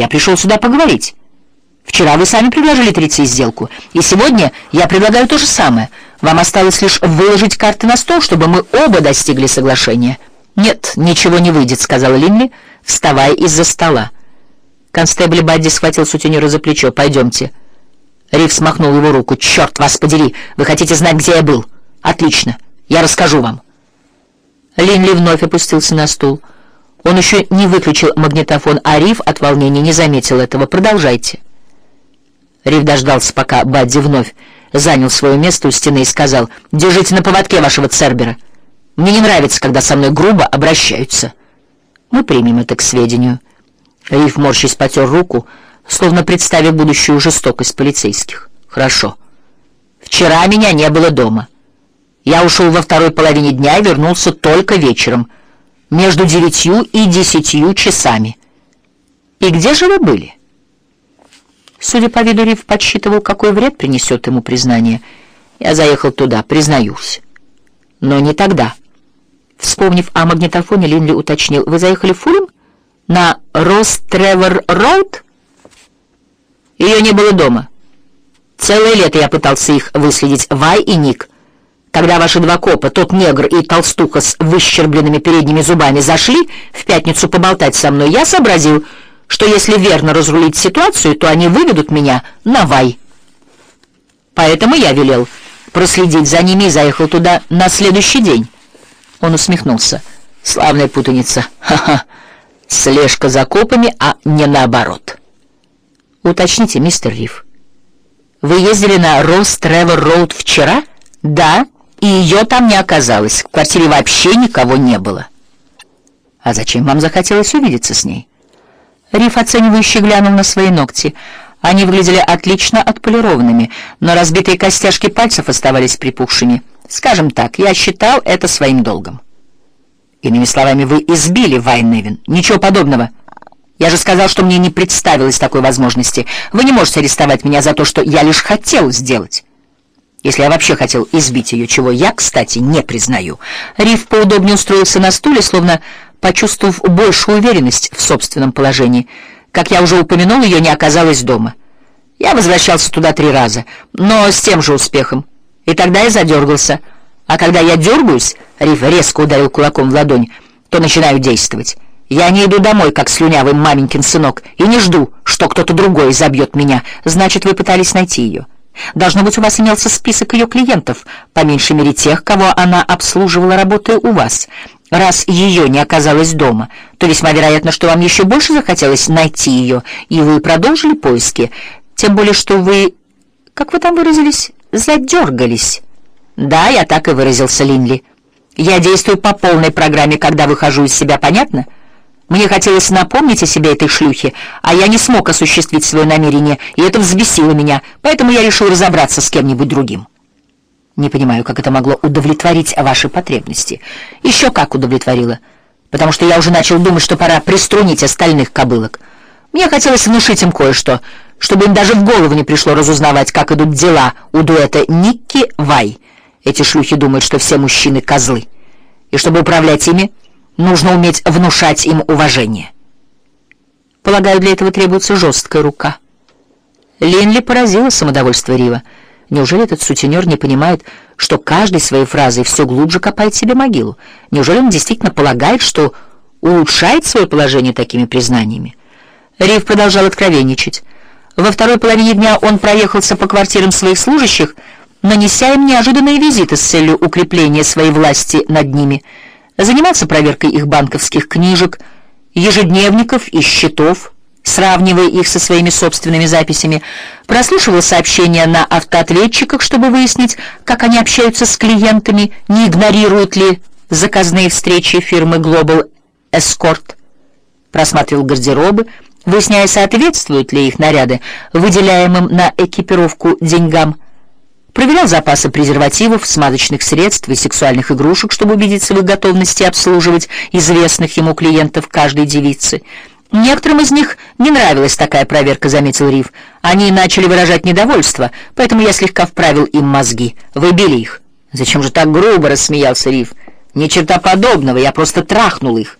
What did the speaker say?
Я пришел сюда поговорить. Вчера вы сами предложили тридцать сделку, и сегодня я предлагаю то же самое. Вам осталось лишь выложить карты на стол, чтобы мы оба достигли соглашения». «Нет, ничего не выйдет», — сказала Линли, вставая из-за стола. Констебль Бадди схватил сутенера за плечо. «Пойдемте». Рив смахнул его руку. «Черт вас подери! Вы хотите знать, где я был? Отлично, я расскажу вам». Линли вновь опустился на стул. Он еще не выключил магнитофон, а Рив от волнения не заметил этого. «Продолжайте». Рив дождался, пока Бадди вновь занял свое место у стены и сказал, «Держите на поводке вашего Цербера. Мне не нравится, когда со мной грубо обращаются». «Мы примем это к сведению». Рив, морщись, потер руку, словно представив будущую жестокость полицейских. «Хорошо. Вчера меня не было дома. Я ушел во второй половине дня и вернулся только вечером, между девятью и десятью часами. И где же вы были?» Судя по виду, Рив подсчитывал, какой вред принесет ему признание. Я заехал туда, признаюсь. Но не тогда. Вспомнив о магнитофоне, Линли уточнил. «Вы заехали в Фулем? На Рос-Тревор-Роуд?» Ее не было дома. Целое лето я пытался их выследить, Вай и Ник. Когда ваши два копа, тот негр и толстуха с выщербленными передними зубами, зашли в пятницу поболтать со мной, я сообразил, что если верно разрулить ситуацию, то они выведут меня на Вай. Поэтому я велел проследить за ними и заехал туда на следующий день. Он усмехнулся. Славная путаница. Ха-ха. Слежка за копами, а не наоборот. Уточните, мистер Риф. Вы ездили на Росс Тревор Роуд вчера? Да, и ее там не оказалось. В квартире вообще никого не было. А зачем вам захотелось увидеться с ней? Риф оценивающе глянул на свои ногти. Они выглядели отлично отполированными, но разбитые костяшки пальцев оставались припухшими. Скажем так, я считал это своим долгом. Иными словами, вы избили Вайневин. Ничего подобного. Я же сказал, что мне не представилось такой возможности. Вы не можете арестовать меня за то, что я лишь хотел сделать. Если я вообще хотел избить ее, чего я, кстати, не признаю. Риф поудобнее устроился на стуле, словно почувствовав большую уверенность в собственном положении. Как я уже упомянул, ее не оказалось дома. Я возвращался туда три раза, но с тем же успехом. И тогда я задергался. А когда я дергаюсь, Риф резко ударил кулаком в ладонь, то начинаю действовать. Я не иду домой, как слюнявый маменькин сынок, и не жду, что кто-то другой забьет меня. Значит, вы пытались найти ее. Должно быть, у вас имелся список ее клиентов, по меньшей мере тех, кого она обслуживала, работая у вас. Раз ее не оказалось дома, то весьма вероятно, что вам еще больше захотелось найти ее, и вы продолжили поиски. Тем более, что вы, как вы там выразились, задергались. Да, я так и выразился, Линли. Я действую по полной программе, когда выхожу из себя, понятно? Мне хотелось напомнить о себе этой шлюхе, а я не смог осуществить свое намерение, и это взбесило меня, поэтому я решил разобраться с кем-нибудь другим. Не понимаю, как это могло удовлетворить ваши потребности. Еще как удовлетворило. Потому что я уже начал думать, что пора приструнить остальных кобылок. Мне хотелось внушить им кое-что, чтобы им даже в голову не пришло разузнавать, как идут дела у дуэта Никки Вай. Эти шлюхи думают, что все мужчины козлы. И чтобы управлять ими, нужно уметь внушать им уважение. Полагаю, для этого требуется жесткая рука. Линли поразила самодовольство Рива. Неужели этот сутенер не понимает, что каждой своей фразой все глубже копает себе могилу? Неужели он действительно полагает, что улучшает свое положение такими признаниями? Рив продолжал откровенничать. Во второй половине дня он проехался по квартирам своих служащих, нанеся им неожиданные визиты с целью укрепления своей власти над ними. Занимался проверкой их банковских книжек, ежедневников и счетов, сравнивая их со своими собственными записями, прослушивал сообщения на автоответчиках, чтобы выяснить, как они общаются с клиентами, не игнорируют ли заказные встречи фирмы Global Escort, просматривал гардеробы, выясняя, соответствуют ли их наряды выделяемым на экипировку деньгам, проверял запасы презервативов, смазочных средств и сексуальных игрушек, чтобы убедиться в их готовности обслуживать известных ему клиентов каждой девицы, Некоторым из них не нравилась такая проверка, заметил Рив. Они начали выражать недовольство, поэтому я слегка вправил им мозги. Выбили их. Зачем же так грубо, рассмеялся Рив. Ни черта подобного, я просто трахнул их.